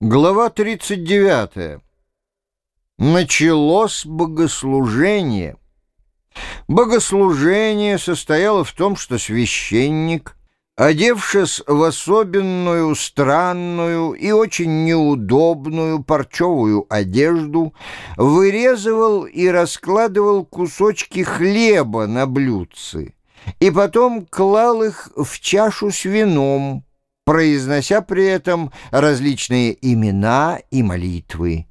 Глава 39. Началось богослужение. Богослужение состояло в том, что священник, одевшись в особенную, странную и очень неудобную парчевую одежду, вырезывал и раскладывал кусочки хлеба на блюдце и потом клал их в чашу с вином, произнося при этом различные имена и молитвы.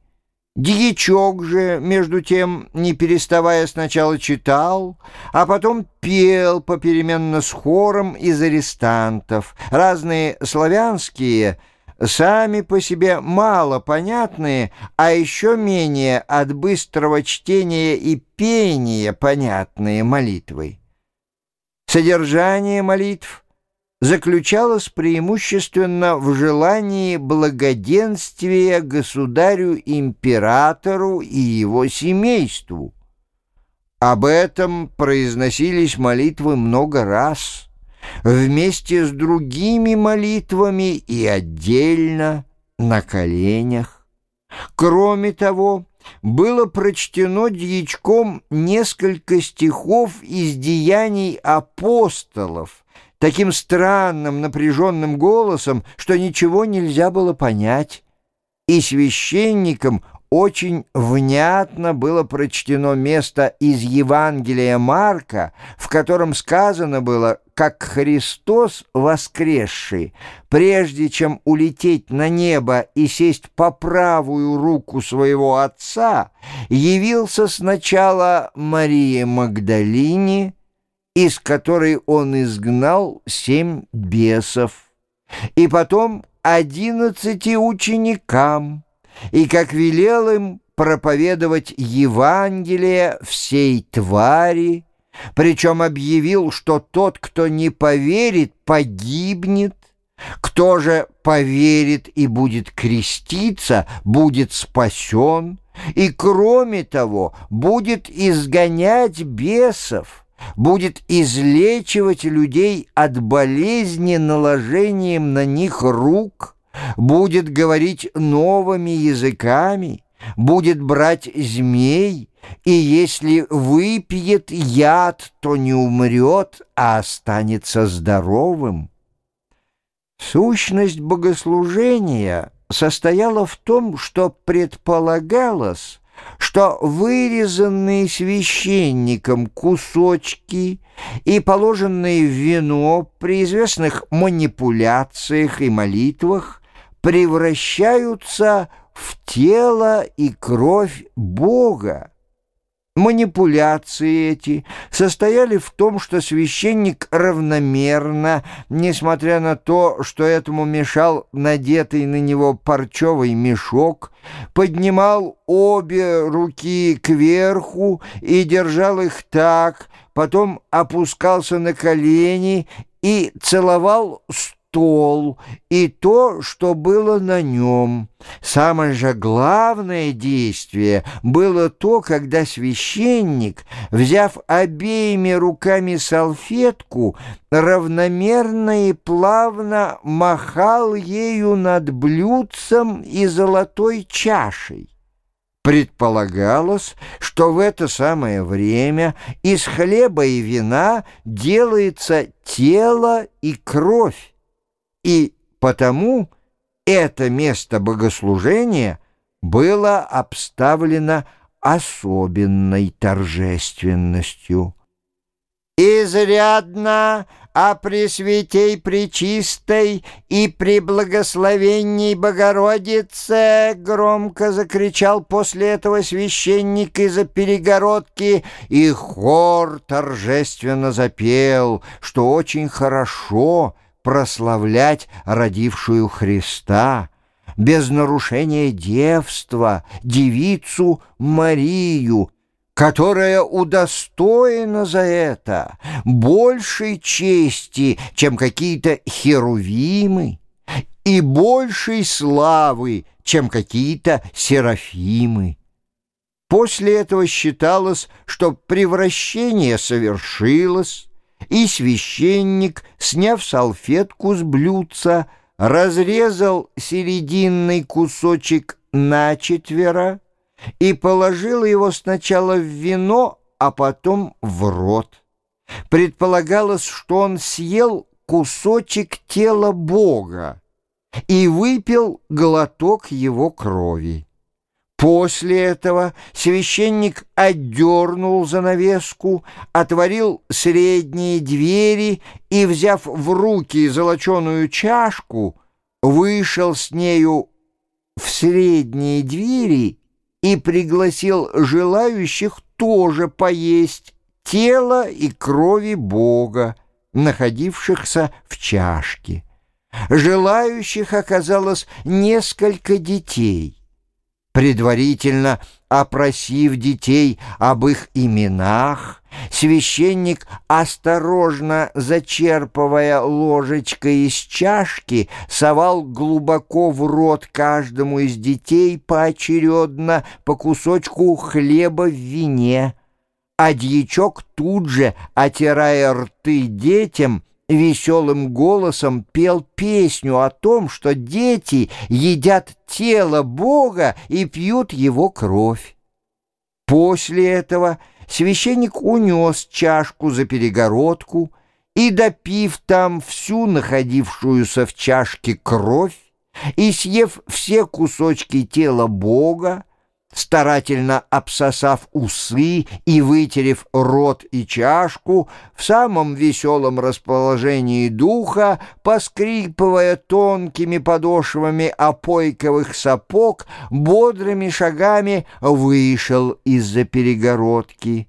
Дьячок же, между тем, не переставая сначала читал, а потом пел попеременно с хором из арестантов, разные славянские, сами по себе мало понятные, а еще менее от быстрого чтения и пения понятные молитвы. Содержание молитв — заключалась преимущественно в желании благоденствия государю-императору и его семейству. Об этом произносились молитвы много раз, вместе с другими молитвами и отдельно на коленях. Кроме того, было прочтено дьячком несколько стихов из деяний апостолов, таким странным напряженным голосом, что ничего нельзя было понять. И священникам очень внятно было прочтено место из Евангелия Марка, в котором сказано было, как Христос воскресший, прежде чем улететь на небо и сесть по правую руку своего Отца, явился сначала Марии Магдалине, из которой он изгнал семь бесов, и потом одиннадцати ученикам, и как велел им проповедовать Евангелие всей твари, причем объявил, что тот, кто не поверит, погибнет, кто же поверит и будет креститься, будет спасен, и, кроме того, будет изгонять бесов, будет излечивать людей от болезни наложением на них рук, будет говорить новыми языками, будет брать змей, и если выпьет яд, то не умрет, а останется здоровым. Сущность богослужения состояла в том, что предполагалось, что вырезанные священником кусочки и положенные в вино при известных манипуляциях и молитвах превращаются в тело и кровь Бога. Манипуляции эти состояли в том, что священник равномерно, несмотря на то, что этому мешал надетый на него парчевый мешок, поднимал обе руки кверху и держал их так, потом опускался на колени и целовал стол стол и то, что было на нем. Самое же главное действие было то, когда священник, взяв обеими руками салфетку, равномерно и плавно махал ею над блюдцем и золотой чашей. Предполагалось, что в это самое время из хлеба и вина делается тело и кровь. И потому это место богослужения было обставлено особенной торжественностью. «Изрядно о Пресвятей Пречистой и при благословенней Богородице!» Громко закричал после этого священник из-за перегородки, и хор торжественно запел, что очень хорошо — прославлять родившую Христа, без нарушения девства, девицу Марию, которая удостоена за это большей чести, чем какие-то херувимы, и большей славы, чем какие-то серафимы. После этого считалось, что превращение совершилось, и священник, сняв салфетку с блюдца, разрезал серединный кусочек на четверо и положил его сначала в вино, а потом в рот. Предполагалось, что он съел кусочек тела Бога и выпил глоток его крови. После этого священник отдернул занавеску, отворил средние двери и, взяв в руки золоченую чашку, вышел с нею в средние двери и пригласил желающих тоже поесть тело и крови Бога, находившихся в чашке. Желающих оказалось несколько детей. Предварительно опросив детей об их именах, священник, осторожно зачерпывая ложечкой из чашки, совал глубоко в рот каждому из детей поочередно по кусочку хлеба в вине, а дьячок тут же, отирая рты детям, веселым голосом пел песню о том, что дети едят тело Бога и пьют его кровь. После этого священник унес чашку за перегородку и, допив там всю находившуюся в чашке кровь и съев все кусочки тела Бога, старательно обсосав усы и вытерев рот и чашку, в самом веселом расположении духа, поскрипывая тонкими подошвами опойковых сапог, бодрыми шагами вышел из-за перегородки.